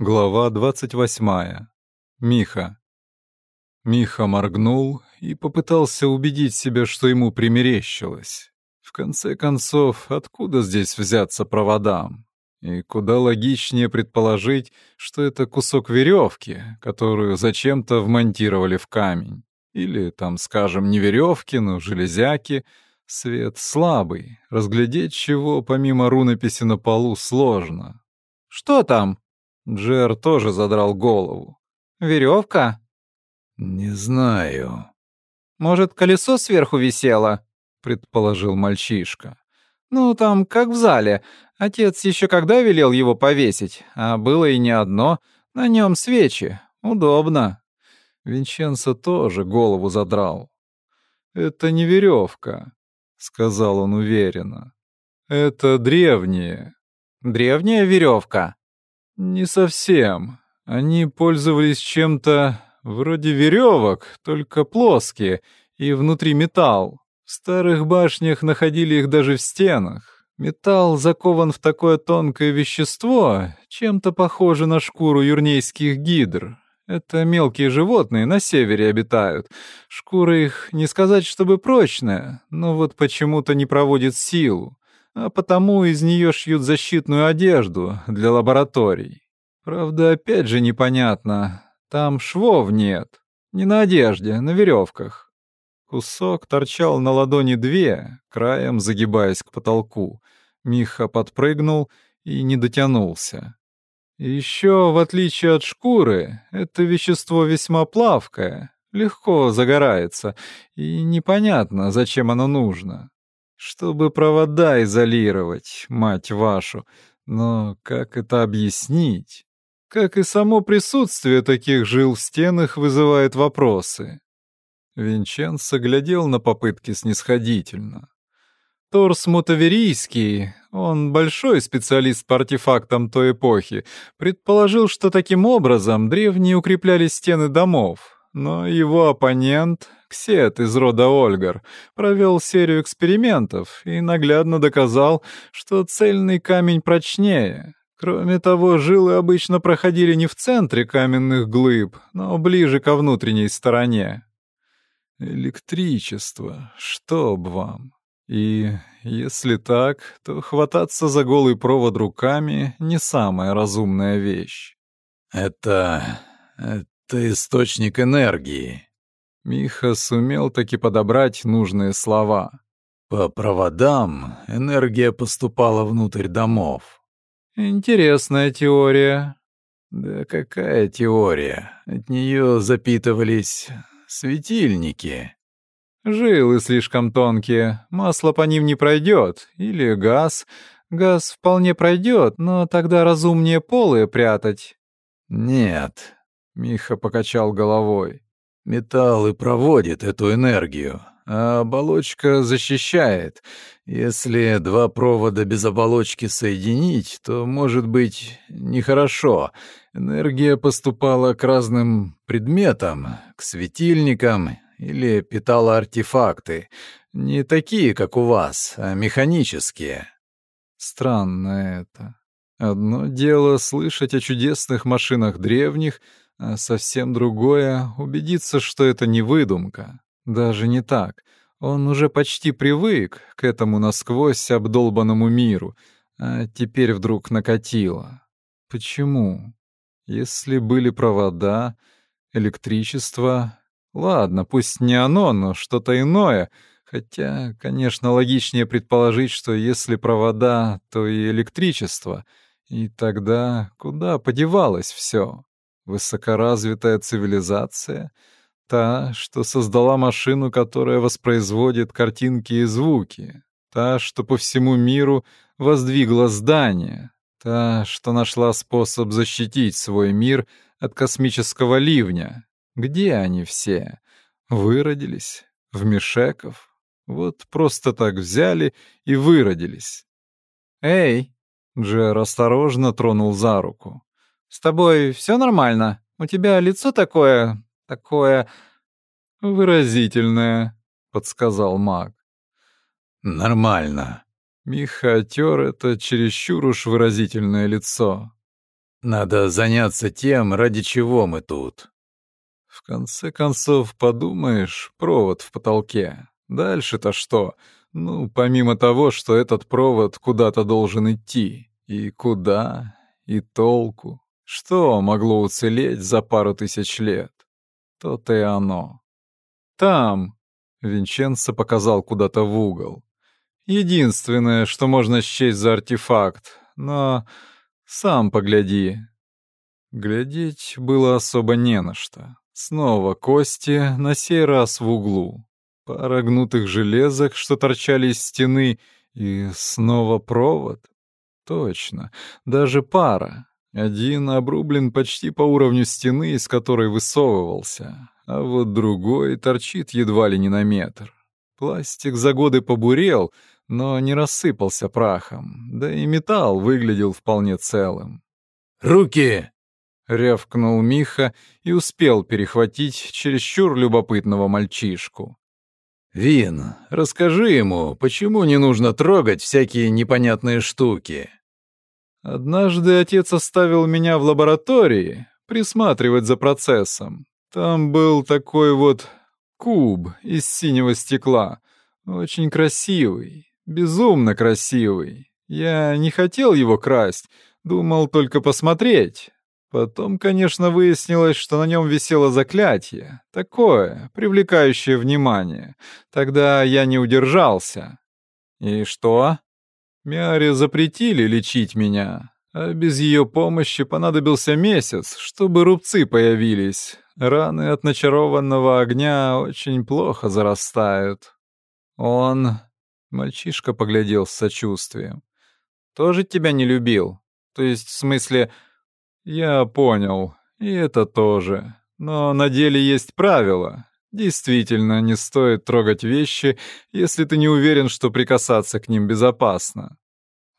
Глава 28. Миха. Миха моргнул и попытался убедить себя, что ему примерещилось. В конце концов, откуда здесь взяться проводам? И куда логичнее предположить, что это кусок веревки, которую зачем-то вмонтировали в камень. Или там, скажем, не веревки, но железяки. Свет слабый, разглядеть чего помимо рунописи на полу сложно. «Что там?» Джер тоже задрал голову. Веревка? Не знаю. Может, колесо сверху висело? предположил мальчишка. Ну, там как в зале. Отец еще когда велел его повесить, а было и не одно, на нем свечи. Удобно. Винченцо тоже голову задрал. Это не веревка, сказал он уверенно. Это древние. Древняя веревка. Не совсем. Они пользовались чем-то вроде веревок, только плоские, и внутри металл. В старых башнях находили их даже в стенах. Металл закован в такое тонкое вещество, чем-то похоже на шкуру юрнейских гидр. Это мелкие животные на севере обитают. Шкура их не сказать, чтобы прочная, но вот почему-то не проводит силу а потому из нее шьют защитную одежду для лабораторий. Правда, опять же непонятно, там швов нет. Не на одежде, на веревках. Кусок торчал на ладони две, краем загибаясь к потолку. Миха подпрыгнул и не дотянулся. Еще, в отличие от шкуры, это вещество весьма плавкое, легко загорается, и непонятно, зачем оно нужно чтобы провода изолировать, мать вашу. Но как это объяснить? Как и само присутствие таких жил в стенах вызывает вопросы. Винченцо глядел на попытки снисходительно. Торс Мутаверийский, он большой специалист по артефактам той эпохи, предположил, что таким образом древние укрепляли стены домов, но его оппонент, Ксет из рода Ольгар, провел серию экспериментов и наглядно доказал, что цельный камень прочнее. Кроме того, жилы обычно проходили не в центре каменных глыб, но ближе ко внутренней стороне. Электричество, чтоб вам. И если так, то хвататься за голый провод руками — не самая разумная вещь. «Это... это источник энергии», Миха сумел таки подобрать нужные слова. По проводам энергия поступала внутрь домов. Интересная теория. Да какая теория? От нее запитывались светильники. Жилы слишком тонкие, масло по ним не пройдет, или газ. Газ вполне пройдет, но тогда разумнее полые прятать. Нет, Миха покачал головой. Металл и проводит эту энергию, а оболочка защищает. Если два провода без оболочки соединить, то, может быть, нехорошо. Энергия поступала к разным предметам, к светильникам или питала артефакты. Не такие, как у вас, а механические. Странно это. Одно дело слышать о чудесных машинах древних — а совсем другое — убедиться, что это не выдумка. Даже не так. Он уже почти привык к этому насквозь обдолбанному миру, а теперь вдруг накатило. Почему? Если были провода, электричество... Ладно, пусть не оно, но что-то иное. Хотя, конечно, логичнее предположить, что если провода, то и электричество. И тогда куда подевалось все? Высокоразвитая цивилизация, та, что создала машину, которая воспроизводит картинки и звуки, та, что по всему миру воздвигла здания, та, что нашла способ защитить свой мир от космического ливня. Где они все? Выродились? В Мишеков? Вот просто так взяли и выродились. «Эй!» — Джер осторожно тронул за руку. С тобой все нормально? У тебя лицо такое... такое...» «Выразительное», — подсказал маг. «Нормально». Миха отер это чересчур уж выразительное лицо. Надо заняться тем, ради чего мы тут. В конце концов, подумаешь, провод в потолке. Дальше-то что? Ну, помимо того, что этот провод куда-то должен идти. И куда, и толку. Что могло уцелеть за пару тысяч лет? То-то и оно. Там, Винченцо показал куда-то в угол. Единственное, что можно счесть за артефакт, но сам погляди. Глядеть было особо не на что. Снова кости, на сей раз в углу. Пара гнутых железок, что торчали из стены, и снова провод. Точно, даже пара. Один обрублен почти по уровню стены, из которой высовывался, а вот другой торчит едва ли не на метр. Пластик за годы побурел, но не рассыпался прахом, да и металл выглядел вполне целым. «Руки!» — рявкнул Миха и успел перехватить чересчур любопытного мальчишку. «Вин, расскажи ему, почему не нужно трогать всякие непонятные штуки?» Однажды отец оставил меня в лаборатории присматривать за процессом. Там был такой вот куб из синего стекла, очень красивый, безумно красивый. Я не хотел его красть, думал только посмотреть. Потом, конечно, выяснилось, что на нем висело заклятие, такое, привлекающее внимание. Тогда я не удержался. И что? Мяре запретили лечить меня, а без ее помощи понадобился месяц, чтобы рубцы появились. Раны от начарованного огня очень плохо зарастают. Он... Мальчишка поглядел с сочувствием. Тоже тебя не любил? То есть, в смысле... Я понял. И это тоже. Но на деле есть правила. Действительно, не стоит трогать вещи, если ты не уверен, что прикасаться к ним безопасно.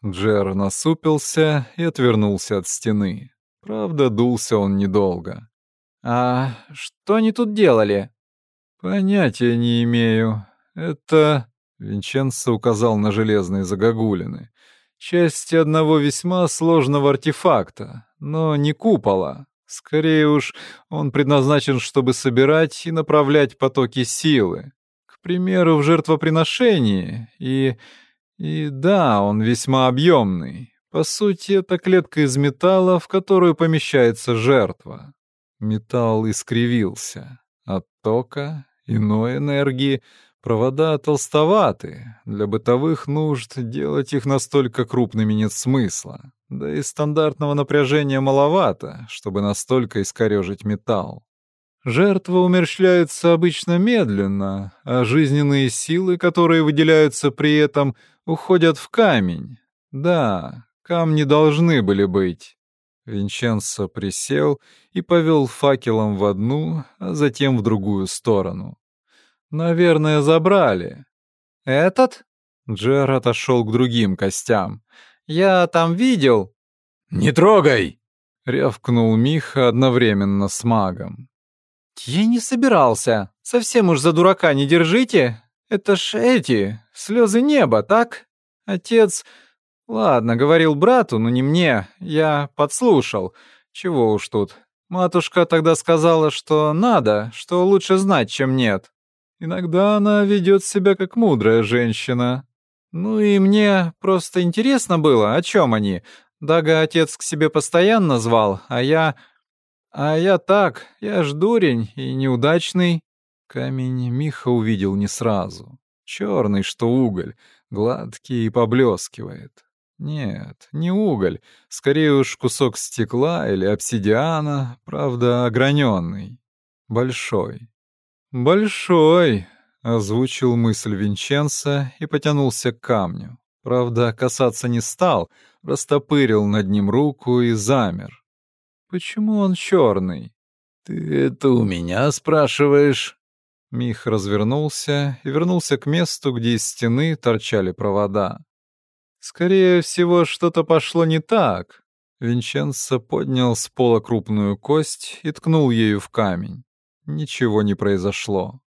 Джер насупился и отвернулся от стены. Правда, дулся он недолго. «А что они тут делали?» «Понятия не имею. Это...» — Винченцо указал на железные загогулины. «Часть одного весьма сложного артефакта, но не купола. Скорее уж, он предназначен, чтобы собирать и направлять потоки силы. К примеру, в жертвоприношении. И... и да, он весьма объемный. По сути, это клетка из металла, в которую помещается жертва. Металл искривился. От тока, иной энергии Провода толстоваты. Для бытовых нужд делать их настолько крупными нет смысла. Да и стандартного напряжения маловато, чтобы настолько искорежить металл. Жертва умерщвляется обычно медленно, а жизненные силы, которые выделяются при этом, уходят в камень. Да, камни должны были быть. Винченцо присел и повел факелом в одну, а затем в другую сторону. Наверное, забрали. Этот? Джер отошел к другим костям. Я там видел. Не трогай! рявкнул Миха одновременно с магом. Я не собирался. Совсем уж за дурака не держите. Это ж эти, слезы неба, так? Отец... Ладно, говорил брату, но не мне. Я подслушал. Чего уж тут. Матушка тогда сказала, что надо, что лучше знать, чем нет. Иногда она ведет себя как мудрая женщина. Ну и мне просто интересно было, о чем они. Дага отец к себе постоянно звал, а я... А я так, я ж дурень и неудачный. Камень Миха увидел не сразу. Черный, что уголь, гладкий и поблескивает. Нет, не уголь, скорее уж кусок стекла или обсидиана, правда, ограненный. Большой. «Большой», — озвучил мысль Винченца и потянулся к камню. Правда, касаться не стал, растопырил над ним руку и замер. «Почему он черный?» «Ты это у меня спрашиваешь?» Мих развернулся и вернулся к месту, где из стены торчали провода. «Скорее всего, что-то пошло не так». Винченцо поднял с пола крупную кость и ткнул ею в камень. Ничего не произошло.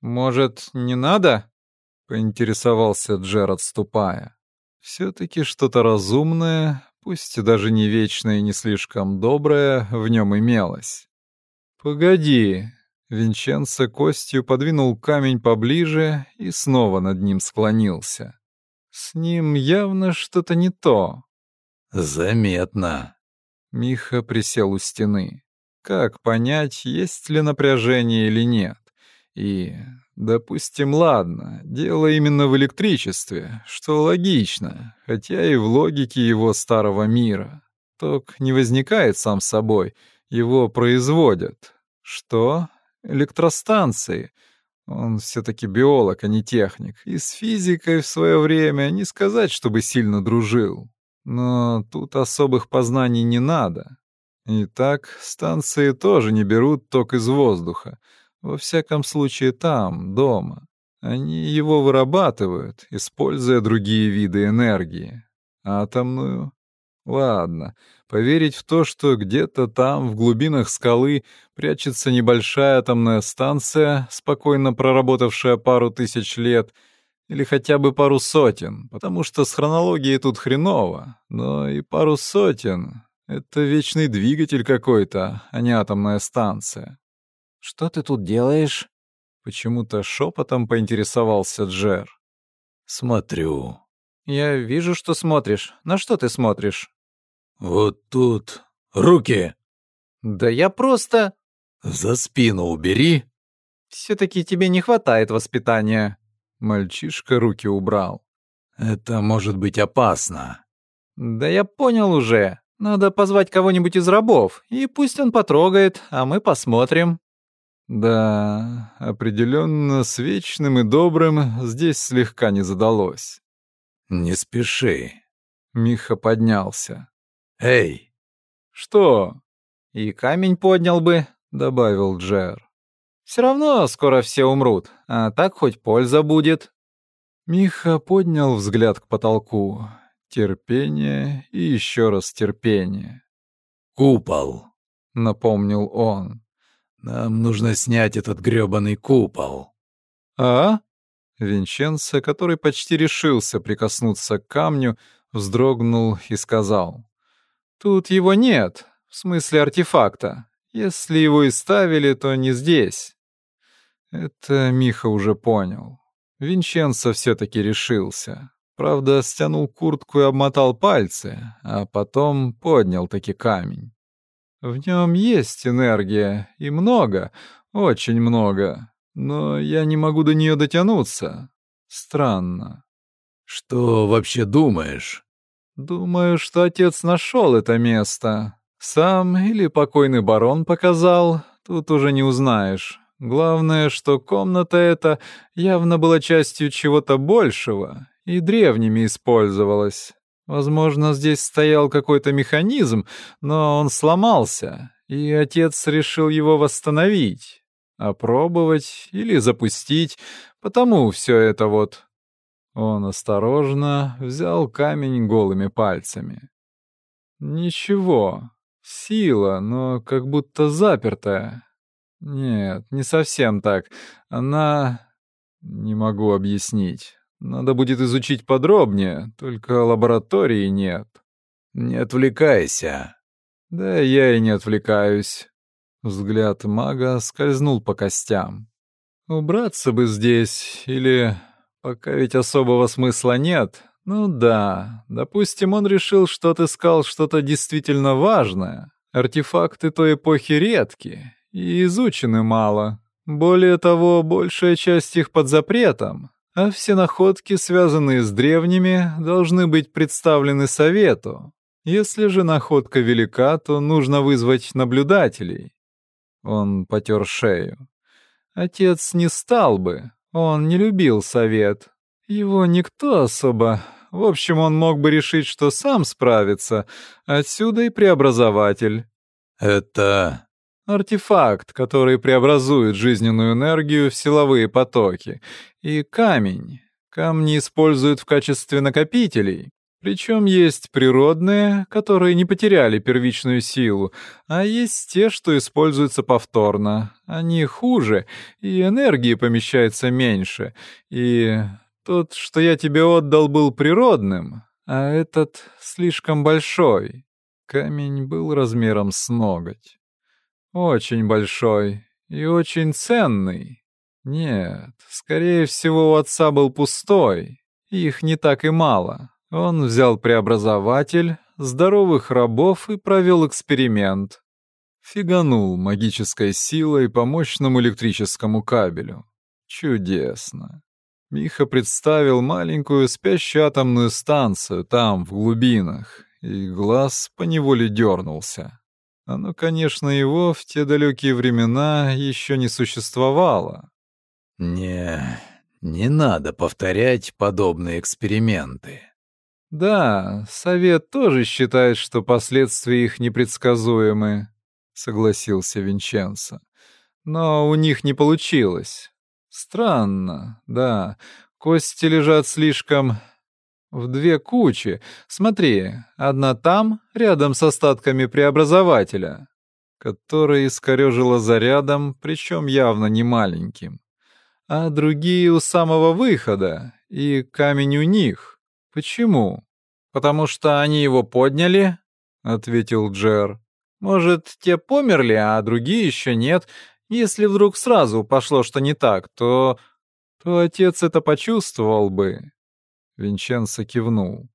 «Может, не надо?» — поинтересовался Джер, отступая. «Все-таки что-то разумное, пусть даже не вечное и не слишком доброе, в нем имелось. «Погоди!» Винченцо костью подвинул камень поближе и снова над ним склонился. С ним явно что-то не то. «Заметно». Миха присел у стены. Как понять, есть ли напряжение или нет? И, допустим, ладно, дело именно в электричестве, что логично, хотя и в логике его старого мира. Ток не возникает сам собой, его производят. Что? Электростанции. Он все-таки биолог, а не техник. И с физикой в свое время не сказать, чтобы сильно дружил. Но тут особых познаний не надо. Итак, станции тоже не берут ток из воздуха. Во всяком случае там, дома. Они его вырабатывают, используя другие виды энергии. Атомную? Ладно, поверить в то, что где-то там, в глубинах скалы, прячется небольшая атомная станция, спокойно проработавшая пару тысяч лет, или хотя бы пару сотен, потому что с хронологией тут хреново, но и пару сотен это вечный двигатель какой-то, а не атомная станция. Что ты тут делаешь? Почему-то шепотом поинтересовался Джер. Смотрю. Я вижу, что смотришь. На что ты смотришь? Вот тут. Руки. Да я просто... За спину убери. Все-таки тебе не хватает воспитания. Мальчишка руки убрал. Это может быть опасно. Да я понял уже. Надо позвать кого-нибудь из рабов, и пусть он потрогает, а мы посмотрим». Да, определенно с вечным и добрым здесь слегка не задалось. «Не спеши». Миха поднялся. «Эй!» «Что?» «И камень поднял бы», — добавил Джер. «Все равно скоро все умрут, а так хоть польза будет». Миха поднял взгляд к потолку. Терпение и еще раз терпение. «Купол», — напомнил он. «Нам нужно снять этот грёбаный купол». «А?» Винченцо, который почти решился прикоснуться к камню, вздрогнул и сказал. «Тут его нет, в смысле артефакта. Если его и ставили, то не здесь». Это Миха уже понял. Винченцо все-таки решился. Правда, стянул куртку и обмотал пальцы, а потом поднял таки камень. В нем есть энергия, и много, очень много, но я не могу до нее дотянуться. Странно. Что вообще думаешь? Думаю, что отец нашел это место. Сам или покойный барон показал, тут уже не узнаешь. Главное, что комната эта явно была частью чего-то большего, и древними использовалась. Возможно, здесь стоял какой-то механизм, но он сломался, и отец решил его восстановить, опробовать или запустить, потому все это вот. Он осторожно взял камень голыми пальцами. Ничего, сила, но как будто запертая. Нет, не совсем так. Она... Не могу объяснить. Надо будет изучить подробнее, только лаборатории нет. Не отвлекайся. Да я и не отвлекаюсь. Взгляд мага скользнул по костям. Убраться бы здесь, или... Пока ведь особого смысла нет. Ну да, допустим, он решил, что отыскал что-то действительно важное. Артефакты той эпохи редки и изучены мало. Более того, большая часть их под запретом, а все находки, связанные с древними, должны быть представлены совету. Если же находка велика, то нужно вызвать наблюдателей. Он потер шею. Отец не стал бы, он не любил совет. Его никто особо... В общем, он мог бы решить, что сам справится. Отсюда и преобразователь. «Это Артефакт, который преобразует жизненную энергию в силовые потоки. И камень. Камни используют в качестве накопителей. Причем есть природные, которые не потеряли первичную силу, а есть те, что используются повторно. Они хуже, и энергии помещается меньше. И тот, что я тебе отдал, был природным, а этот слишком большой. Камень был размером с ноготь. Очень большой и очень ценный. Нет, скорее всего, у отца был пустой. Их не так и мало. Он взял преобразователь, здоровых рабов и провел эксперимент. Фиганул магической силой по мощному электрическому кабелю. Чудесно. Миха представил маленькую спящую атомную станцию там, в глубинах, и глаз поневоле дернулся. Оно, конечно, его в те далекие времена еще не существовало. «Не, не надо повторять подобные эксперименты». «Да, совет тоже считает, что последствия их непредсказуемы», — согласился Винченцо. «Но у них не получилось. Странно, да. Кости лежат слишком в две кучи. Смотри, одна там, рядом с остатками преобразователя, который искорежило зарядом, причем явно не маленьким. А другие у самого выхода, и камень у них. Почему? Потому что они его подняли, ответил Джер. Может, те померли, а другие еще нет. Если вдруг сразу пошло что не так, то... то отец это почувствовал бы. Винченцо кивнул.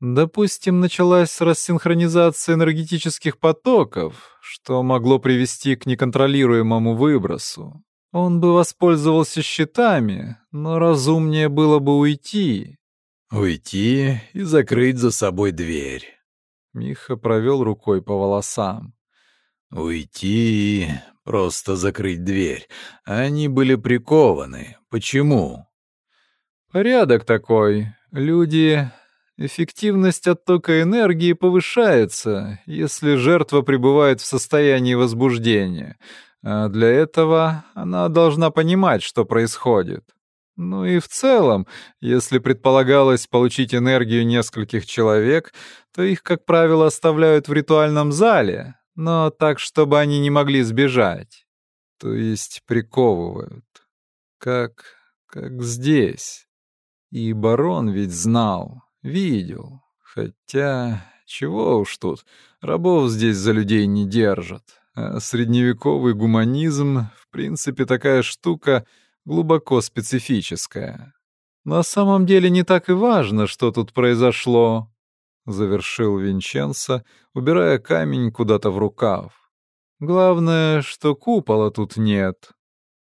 Допустим, началась рассинхронизация энергетических потоков, что могло привести к неконтролируемому выбросу. Он бы воспользовался щитами, но разумнее было бы уйти. Уйти и закрыть за собой дверь. Миха провел рукой по волосам. Уйти и просто закрыть дверь. Они были прикованы. Почему? Порядок такой. Люди... Эффективность оттока энергии повышается, если жертва пребывает в состоянии возбуждения. А для этого она должна понимать, что происходит. Ну и в целом, если предполагалось получить энергию нескольких человек, то их, как правило, оставляют в ритуальном зале, но так, чтобы они не могли сбежать. То есть приковывают. Как... как здесь. И барон ведь знал, видел. Хотя, чего уж тут, рабов здесь за людей не держат. А средневековый гуманизм, в принципе, такая штука глубоко специфическая. На самом деле не так и важно, что тут произошло. — завершил Винченцо, убирая камень куда-то в рукав. «Главное, что купола тут нет».